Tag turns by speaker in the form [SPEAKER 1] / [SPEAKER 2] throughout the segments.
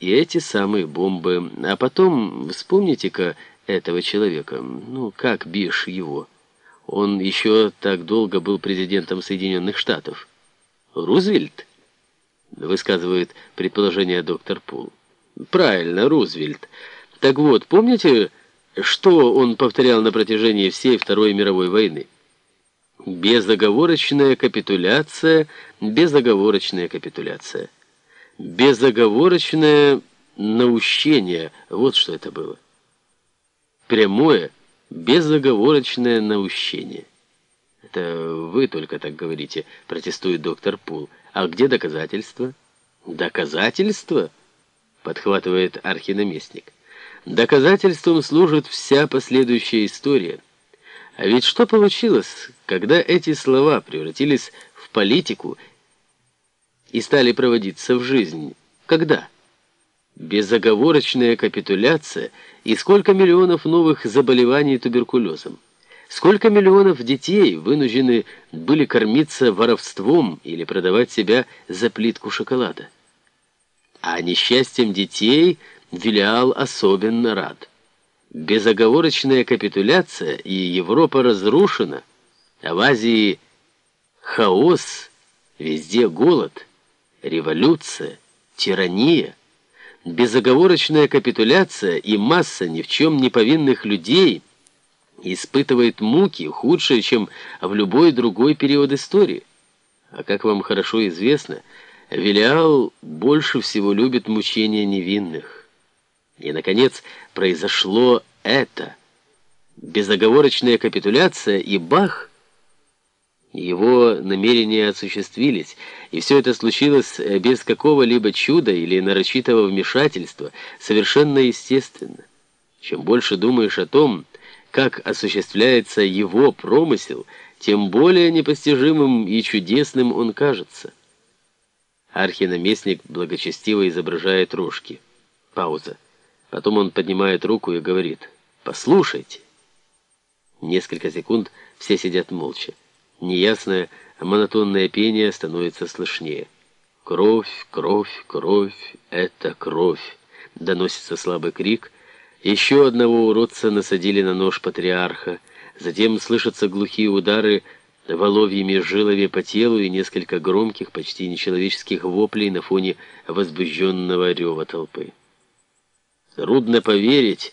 [SPEAKER 1] и эти самые бомбы. А потом вспомните-ка этого человека. Ну, как бишь его? Он еще так долго был президентом Соединенных Штатов. Рузвельт? Высказывает предположение доктор Пул. Правильно, Рузвельт. Так вот, помните, что он повторял на протяжении всей Второй мировой войны? Безоговорочная капитуляция, безоговорочная капитуляция. Безоговорочное наущение, вот что это было. Прямое, безоговорочное наущение. Это вы только так говорите, протестует доктор Пул. А где доказательства? Доказательства? Подхватывает архинаместник. Доказательством служит вся последующая история. А ведь что получилось, когда эти слова превратились в политику и стали проводиться в жизнь? Когда? Безоговорочная капитуляция и сколько миллионов новых заболеваний туберкулезом? Сколько миллионов детей вынуждены были кормиться воровством или продавать себя за плитку шоколада? А несчастьем детей Вилиал особенно рад. Безоговорочная капитуляция, и Европа разрушена, а в Азии хаос, везде голод, революция, тирания, безоговорочная капитуляция и масса ни в чем не повинных людей испытывает муки, худшие, чем в любой другой период истории. А как вам хорошо известно, Велиал больше всего любит мучения невинных. И, наконец, произошло это. Безоговорочная капитуляция и бах! Его намерения осуществились, и все это случилось без какого-либо чуда или нарочитого вмешательства, совершенно естественно. Чем больше думаешь о том, как осуществляется его промысел, тем более непостижимым и чудесным он кажется. Архинаместник благочестиво изображает рожки. Пауза. Потом он поднимает руку и говорит «Послушайте». Несколько секунд все сидят молча. Неясное, монотонное пение становится слышнее. «Кровь, кровь, кровь, это кровь!» Доносится слабый крик. Еще одного уродца насадили на нож патриарха. Затем слышатся глухие удары воловьими жилами по телу и несколько громких, почти нечеловеческих воплей на фоне возбужденного рева толпы. Трудно поверить,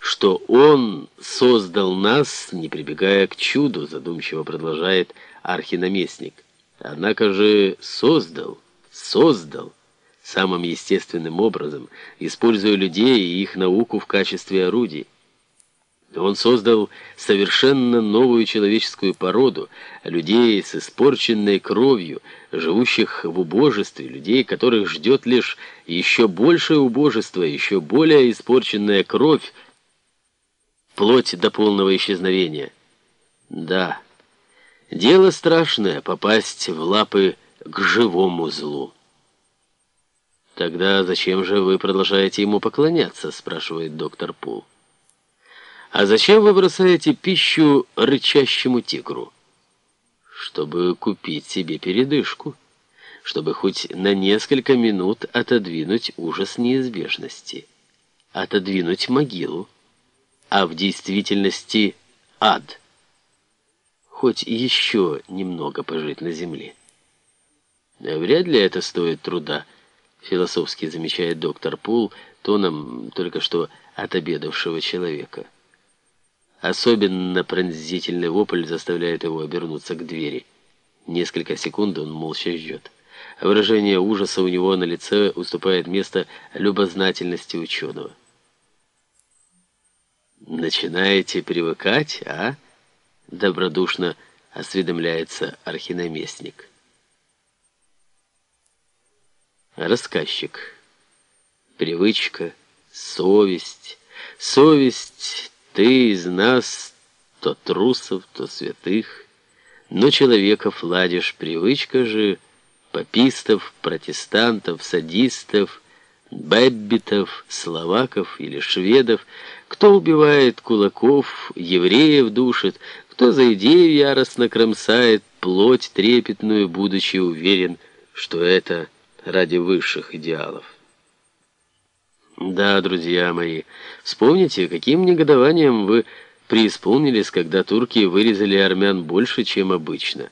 [SPEAKER 1] что Он создал нас, не прибегая к чуду, задумчиво продолжает архинаместник. Однако же создал, создал самым естественным образом, используя людей и их науку в качестве орудий. Он создал совершенно новую человеческую породу, людей с испорченной кровью, живущих в убожестве, людей, которых ждет лишь еще большее убожество, еще более испорченная кровь, плоть до полного исчезновения. Да, дело страшное — попасть в лапы к живому злу. «Тогда зачем же вы продолжаете ему поклоняться?» — спрашивает доктор Пул. А зачем вы бросаете пищу рычащему тигру? Чтобы купить себе передышку, чтобы хоть на несколько минут отодвинуть ужас неизбежности, отодвинуть могилу, а в действительности ад. Хоть еще немного пожить на земле. Вряд ли это стоит труда, философски замечает доктор Пул тоном только что отобедавшего человека. Особенно пронзительный вопль заставляет его обернуться к двери. Несколько секунд он молча ждет. Выражение ужаса у него на лице уступает место любознательности ученого. «Начинаете привыкать, а?» — добродушно осведомляется архинаместник. Рассказчик. Привычка, совесть. Совесть ты из нас то трусов, то святых, но человеков ладишь, привычка же попистов, протестантов, садистов, бэббитов, словаков или шведов, кто убивает кулаков, евреев душит, кто за идею яростно кромсает плоть трепетную, будучи уверен, что это ради высших идеалов. Да, друзья мои, вспомните, каким негодованием вы преисполнились, когда турки вырезали армян больше, чем обычно.